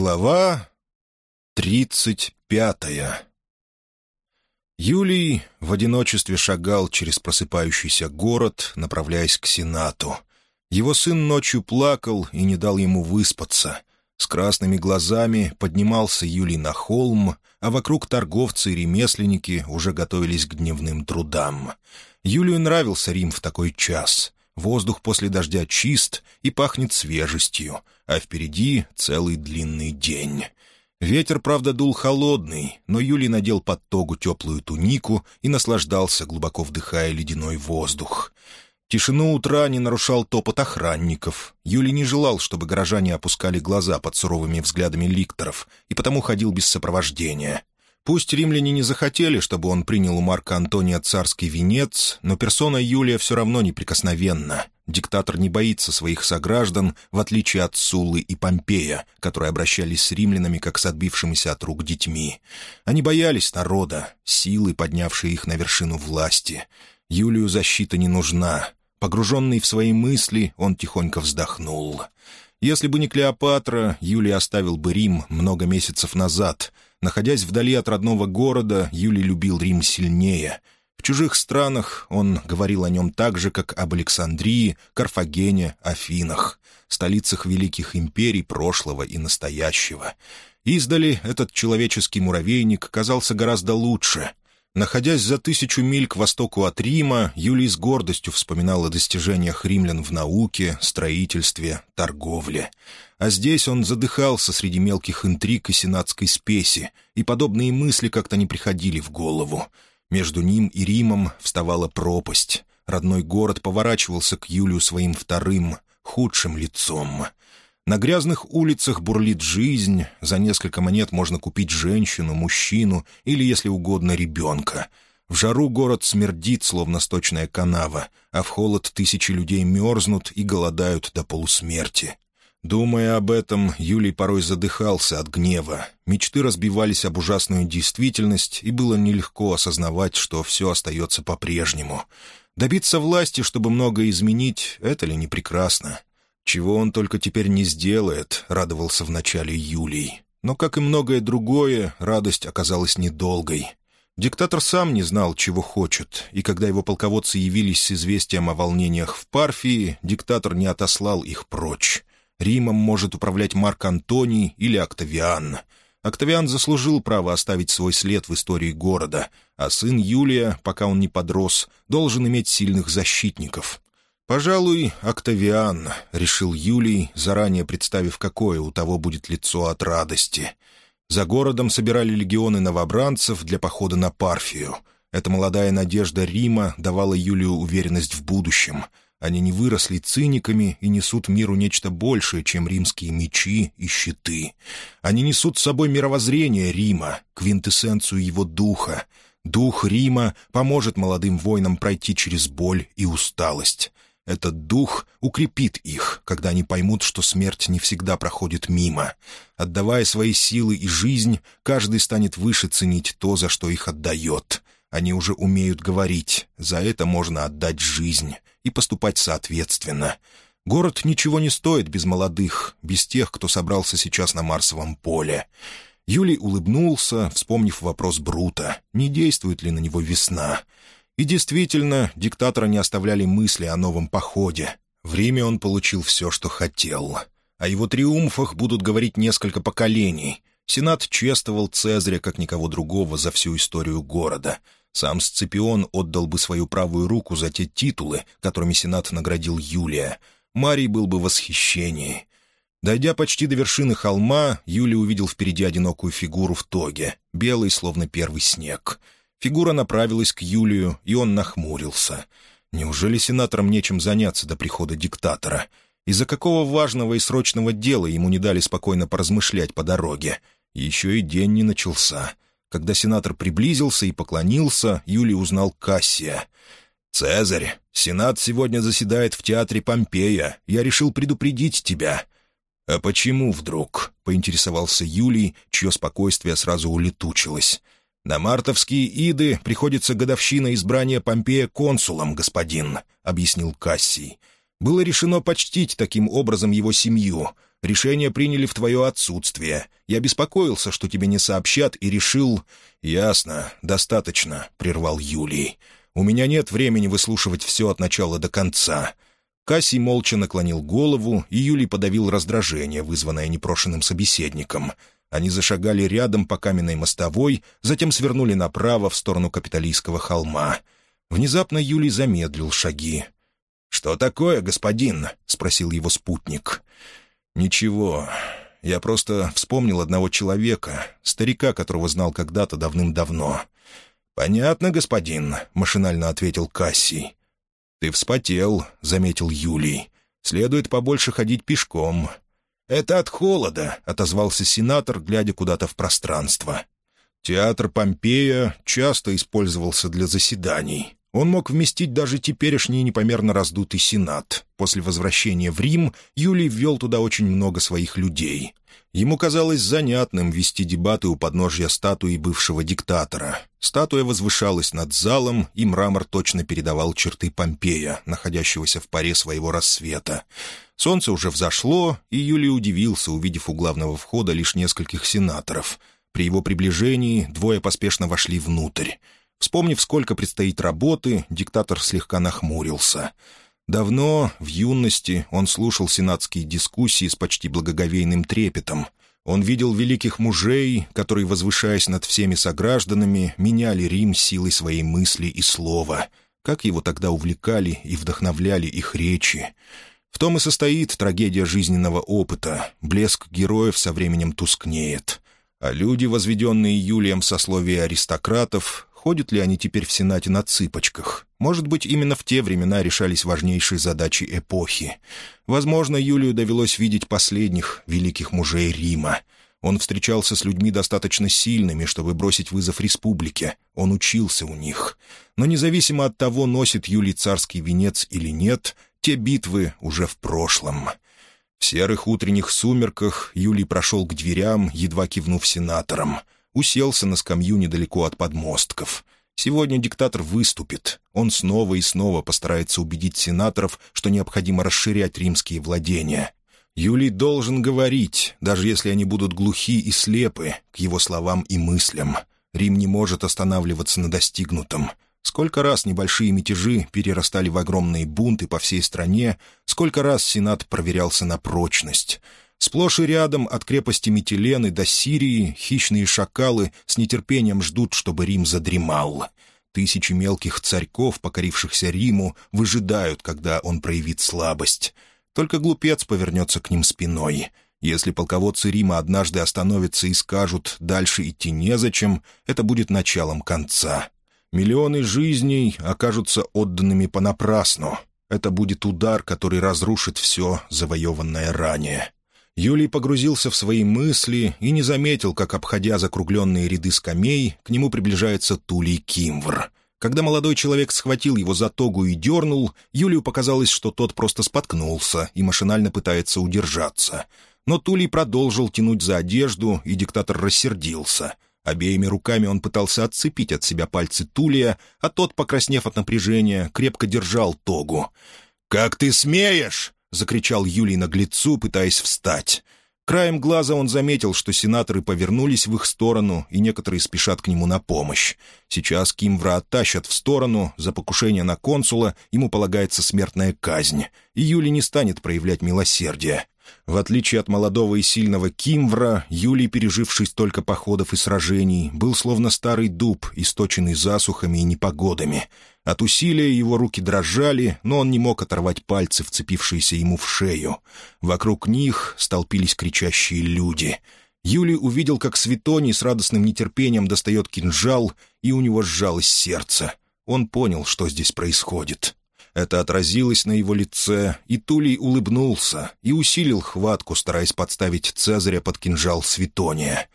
Глава тридцать пятая Юлий в одиночестве шагал через просыпающийся город, направляясь к Сенату. Его сын ночью плакал и не дал ему выспаться. С красными глазами поднимался Юлий на холм, а вокруг торговцы и ремесленники уже готовились к дневным трудам. Юлию нравился Рим в такой час. Воздух после дождя чист и пахнет свежестью, а впереди целый длинный день. Ветер, правда, дул холодный, но Юлий надел под тогу теплую тунику и наслаждался, глубоко вдыхая ледяной воздух. Тишину утра не нарушал топот охранников. Юлий не желал, чтобы горожане опускали глаза под суровыми взглядами ликторов, и потому ходил без сопровождения. Пусть римляне не захотели, чтобы он принял у Марка Антония царский венец, но персона Юлия все равно неприкосновенна. Диктатор не боится своих сограждан, в отличие от Суллы и Помпея, которые обращались с римлянами как с отбившимися от рук детьми. Они боялись народа, силы, поднявшей их на вершину власти. Юлию защита не нужна. Погруженный в свои мысли, он тихонько вздохнул. Если бы не Клеопатра, Юлий оставил бы Рим много месяцев назад — Находясь вдали от родного города, Юлий любил Рим сильнее. В чужих странах он говорил о нем так же, как об Александрии, Карфагене, Афинах, столицах великих империй прошлого и настоящего. Издали этот человеческий муравейник казался гораздо лучше. Находясь за тысячу миль к востоку от Рима, Юлий с гордостью вспоминал о достижениях римлян в науке, строительстве, торговле а здесь он задыхался среди мелких интриг и сенатской спеси, и подобные мысли как-то не приходили в голову. Между ним и Римом вставала пропасть. Родной город поворачивался к Юлию своим вторым, худшим лицом. На грязных улицах бурлит жизнь, за несколько монет можно купить женщину, мужчину или, если угодно, ребенка. В жару город смердит, словно сточная канава, а в холод тысячи людей мерзнут и голодают до полусмерти. Думая об этом, Юлий порой задыхался от гнева. Мечты разбивались об ужасную действительность, и было нелегко осознавать, что все остается по-прежнему. Добиться власти, чтобы многое изменить, это ли не прекрасно? Чего он только теперь не сделает, радовался в начале Юлий. Но, как и многое другое, радость оказалась недолгой. Диктатор сам не знал, чего хочет, и когда его полководцы явились с известием о волнениях в Парфии, диктатор не отослал их прочь. Римом может управлять Марк Антоний или Октавиан. Октавиан заслужил право оставить свой след в истории города, а сын Юлия, пока он не подрос, должен иметь сильных защитников. «Пожалуй, Октавиан», — решил Юлий, заранее представив, какое у того будет лицо от радости. За городом собирали легионы новобранцев для похода на Парфию. Эта молодая надежда Рима давала Юлию уверенность в будущем — они не выросли циниками и несут миру нечто большее, чем римские мечи и щиты. Они несут с собой мировоззрение Рима, квинтэссенцию его духа. Дух Рима поможет молодым воинам пройти через боль и усталость. Этот дух укрепит их, когда они поймут, что смерть не всегда проходит мимо. Отдавая свои силы и жизнь, каждый станет выше ценить то, за что их отдает. Они уже умеют говорить, за это можно отдать жизнь и поступать соответственно. Город ничего не стоит без молодых, без тех, кто собрался сейчас на Марсовом поле. Юлий улыбнулся, вспомнив вопрос Брута, не действует ли на него весна. И действительно, диктатора не оставляли мысли о новом походе. В Риме он получил все, что хотел. О его триумфах будут говорить несколько поколений. Сенат чествовал Цезаря как никого другого за всю историю города — сам Сципион отдал бы свою правую руку за те титулы, которыми Сенат наградил Юлия. Марий был бы в восхищении. Дойдя почти до вершины холма, Юлий увидел впереди одинокую фигуру в тоге, белый, словно первый снег. Фигура направилась к Юлию, и он нахмурился. Неужели сенаторам нечем заняться до прихода диктатора? Из-за какого важного и срочного дела ему не дали спокойно поразмышлять по дороге? Еще и день не начался. Когда сенатор приблизился и поклонился, Юлий узнал Кассия. «Цезарь, сенат сегодня заседает в театре Помпея. Я решил предупредить тебя». «А почему вдруг?» — поинтересовался Юлий, чье спокойствие сразу улетучилось. «На мартовские иды приходится годовщина избрания Помпея консулом, господин», — объяснил Кассий. Было решено почтить таким образом его семью. Решение приняли в твое отсутствие. Я беспокоился, что тебе не сообщат, и решил...» «Ясно, достаточно», — прервал Юлий. «У меня нет времени выслушивать все от начала до конца». Кассий молча наклонил голову, и Юлий подавил раздражение, вызванное непрошенным собеседником. Они зашагали рядом по каменной мостовой, затем свернули направо в сторону Капитолийского холма. Внезапно Юлий замедлил шаги. «Что такое, господин?» — спросил его спутник. «Ничего. Я просто вспомнил одного человека, старика, которого знал когда-то давным-давно». «Понятно, господин», — машинально ответил Кассий. «Ты вспотел», — заметил Юлий. «Следует побольше ходить пешком». «Это от холода», — отозвался сенатор, глядя куда-то в пространство. Театр Помпея часто использовался для заседаний. Он мог вместить даже теперешний непомерно раздутый Сенат. После возвращения в Рим Юлий ввел туда очень много своих людей. Ему казалось занятным вести дебаты у подножья статуи бывшего диктатора. Статуя возвышалась над залом, и мрамор точно передавал черты Помпея, находящегося в паре своего рассвета. Солнце уже взошло, и Юлий удивился, увидев у главного входа лишь нескольких сенаторов. При его приближении двое поспешно вошли внутрь. Вспомнив, сколько предстоит работы, диктатор слегка нахмурился. Давно, в юности, он слушал сенатские дискуссии с почти благоговейным трепетом. Он видел великих мужей, которые, возвышаясь над всеми согражданами, меняли Рим силой своей мысли и слова. Как его тогда увлекали и вдохновляли их речи. В том и состоит трагедия жизненного опыта. Блеск героев со временем тускнеет. А люди, возведенные Юлием сословия аристократов, Ходят ли они теперь в Сенате на цыпочках? Может быть, именно в те времена решались важнейшие задачи эпохи. Возможно, Юлию довелось видеть последних великих мужей Рима. Он встречался с людьми достаточно сильными, чтобы бросить вызов республике. Он учился у них. Но независимо от того, носит Юлий царский венец или нет, те битвы уже в прошлом. В серых утренних сумерках Юлий прошел к дверям, едва кивнув сенаторам — уселся на скамью недалеко от подмостков. Сегодня диктатор выступит. Он снова и снова постарается убедить сенаторов, что необходимо расширять римские владения. Юлий должен говорить, даже если они будут глухи и слепы к его словам и мыслям. Рим не может останавливаться на достигнутом. Сколько раз небольшие мятежи перерастали в огромные бунты по всей стране, сколько раз Сенат проверялся на прочность — Сплошь и рядом от крепости Митилены до Сирии хищные шакалы с нетерпением ждут, чтобы Рим задремал. Тысячи мелких царьков, покорившихся Риму, выжидают, когда он проявит слабость. Только глупец повернется к ним спиной. Если полководцы Рима однажды остановятся и скажут «дальше идти незачем», это будет началом конца. Миллионы жизней окажутся отданными понапрасну. Это будет удар, который разрушит все, завоеванное ранее. Юлий погрузился в свои мысли и не заметил, как, обходя закругленные ряды скамей, к нему приближается Тулей Кимвр. Когда молодой человек схватил его за тогу и дернул, Юлию показалось, что тот просто споткнулся и машинально пытается удержаться. Но Тулей продолжил тянуть за одежду, и диктатор рассердился. Обеими руками он пытался отцепить от себя пальцы Тулия, а тот, покраснев от напряжения, крепко держал тогу. «Как ты смеешь!» — закричал Юлий наглецу, пытаясь встать. Краем глаза он заметил, что сенаторы повернулись в их сторону, и некоторые спешат к нему на помощь. Сейчас Кимвра оттащат в сторону, за покушение на консула ему полагается смертная казнь, и Юлий не станет проявлять милосердие. В отличие от молодого и сильного Кимвра, Юлий, переживший столько походов и сражений, был словно старый дуб, источенный засухами и непогодами. От усилия его руки дрожали, но он не мог оторвать пальцы, вцепившиеся ему в шею. Вокруг них столпились кричащие люди. Юлий увидел, как Светоний с радостным нетерпением достает кинжал, и у него сжалось сердце. Он понял, что здесь происходит. Это отразилось на его лице, и Тулей улыбнулся и усилил хватку, стараясь подставить Цезаря под кинжал Светония.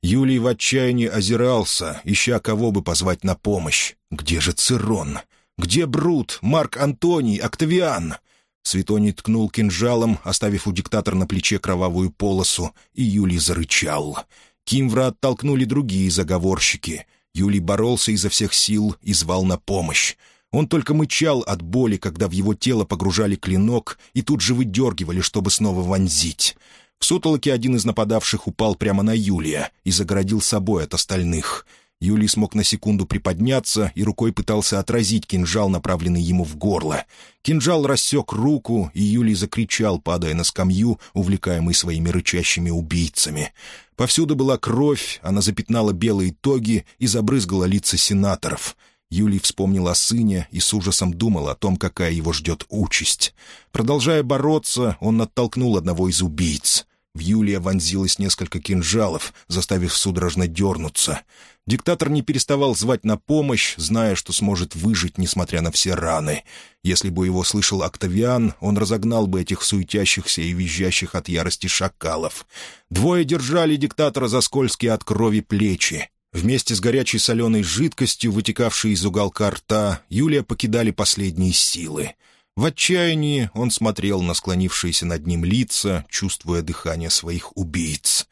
Юлий в отчаянии озирался, ища кого бы позвать на помощь. «Где же Цирон? Где Брут, Марк Антоний, Октавиан?» Светоний ткнул кинжалом, оставив у диктатора на плече кровавую полосу, и Юлий зарычал. Кимвра оттолкнули другие заговорщики. Юлий боролся изо всех сил и звал на помощь. Он только мычал от боли, когда в его тело погружали клинок и тут же выдергивали, чтобы снова вонзить. В сутолоке один из нападавших упал прямо на Юлия и загородил собой от остальных. Юлий смог на секунду приподняться и рукой пытался отразить кинжал, направленный ему в горло. Кинжал рассек руку, и Юлий закричал, падая на скамью, увлекаемый своими рычащими убийцами. Повсюду была кровь, она запятнала белые тоги и забрызгала лица сенаторов — Юлий вспомнил о сыне и с ужасом думал о том, какая его ждет участь. Продолжая бороться, он оттолкнул одного из убийц. В Юлия вонзилось несколько кинжалов, заставив судорожно дернуться. Диктатор не переставал звать на помощь, зная, что сможет выжить, несмотря на все раны. Если бы его слышал Октавиан, он разогнал бы этих суетящихся и визжащих от ярости шакалов. Двое держали диктатора за скользкие от крови плечи. Вместе с горячей соленой жидкостью, вытекавшей из уголка рта, Юлия покидали последние силы. В отчаянии он смотрел на склонившиеся над ним лица, чувствуя дыхание своих убийц.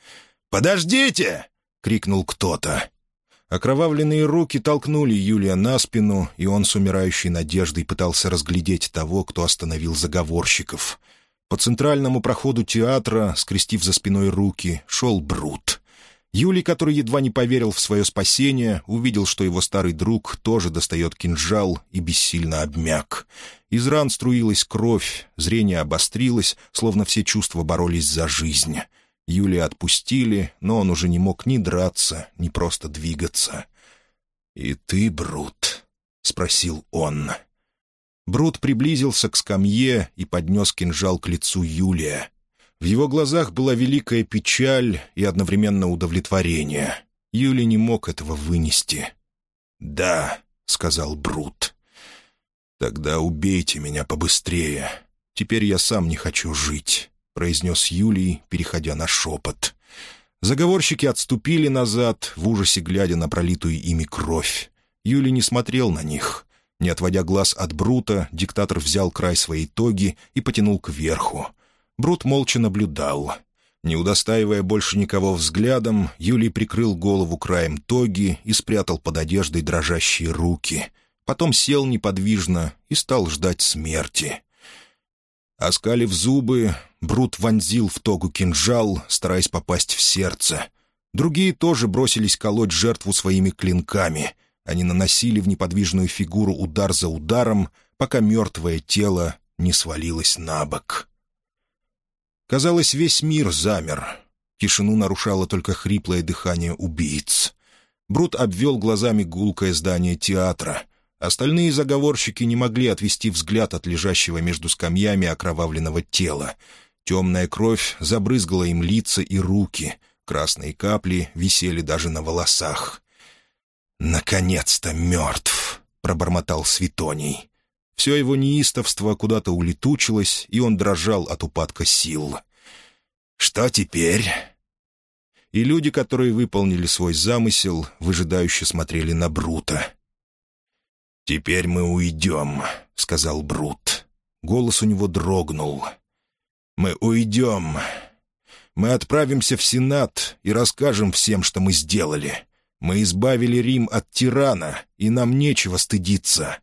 «Подождите!» — крикнул кто-то. Окровавленные руки толкнули Юлия на спину, и он с умирающей надеждой пытался разглядеть того, кто остановил заговорщиков. По центральному проходу театра, скрестив за спиной руки, шел Брут. Юлий, который едва не поверил в свое спасение, увидел, что его старый друг тоже достает кинжал и бессильно обмяк. Из ран струилась кровь, зрение обострилось, словно все чувства боролись за жизнь. Юлия отпустили, но он уже не мог ни драться, ни просто двигаться. «И ты, Брут?» — спросил он. Брут приблизился к скамье и поднес кинжал к лицу Юлия. В его глазах была великая печаль и одновременно удовлетворение. Юли не мог этого вынести. «Да», — сказал Брут. «Тогда убейте меня побыстрее. Теперь я сам не хочу жить», — произнес Юлий, переходя на шепот. Заговорщики отступили назад, в ужасе глядя на пролитую ими кровь. Юлий не смотрел на них. Не отводя глаз от Брута, диктатор взял край своей тоги и потянул кверху. Брут молча наблюдал. Не удостаивая больше никого взглядом, Юлий прикрыл голову краем тоги и спрятал под одеждой дрожащие руки. Потом сел неподвижно и стал ждать смерти. Оскалив зубы, Брут вонзил в тогу кинжал, стараясь попасть в сердце. Другие тоже бросились колоть жертву своими клинками. Они наносили в неподвижную фигуру удар за ударом, пока мертвое тело не свалилось на бок. Казалось, весь мир замер. Тишину нарушало только хриплое дыхание убийц. Брут обвел глазами гулкое здание театра. Остальные заговорщики не могли отвести взгляд от лежащего между скамьями окровавленного тела. Темная кровь забрызгала им лица и руки. Красные капли висели даже на волосах. «Наконец-то мертв!» — пробормотал Светоний. Все его неистовство куда-то улетучилось, и он дрожал от упадка сил. «Что теперь?» И люди, которые выполнили свой замысел, выжидающе смотрели на Брута. «Теперь мы уйдем», — сказал Брут. Голос у него дрогнул. «Мы уйдем. Мы отправимся в Сенат и расскажем всем, что мы сделали. Мы избавили Рим от тирана, и нам нечего стыдиться.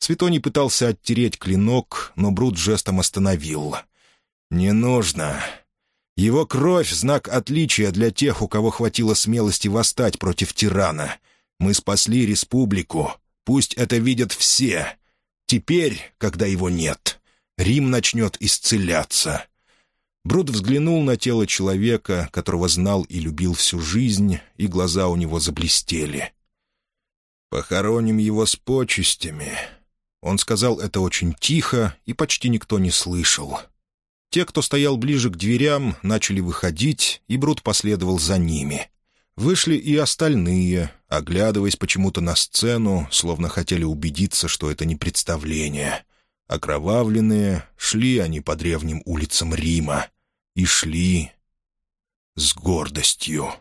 Светоний пытался оттереть клинок, но Брут жестом остановил. «Не нужно. Его кровь — знак отличия для тех, у кого хватило смелости восстать против тирана. Мы спасли республику. Пусть это видят все. Теперь, когда его нет, Рим начнет исцеляться». Брут взглянул на тело человека, которого знал и любил всю жизнь, и глаза у него заблестели. «Похороним его с почестями», он сказал это очень тихо, и почти никто не слышал. Те, кто стоял ближе к дверям, начали выходить, и Брут последовал за ними. Вышли и остальные, оглядываясь почему-то на сцену, словно хотели убедиться, что это не представление. Окровавленные, шли они по древним улицам Рима. И шли с гордостью.